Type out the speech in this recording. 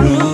Ruth.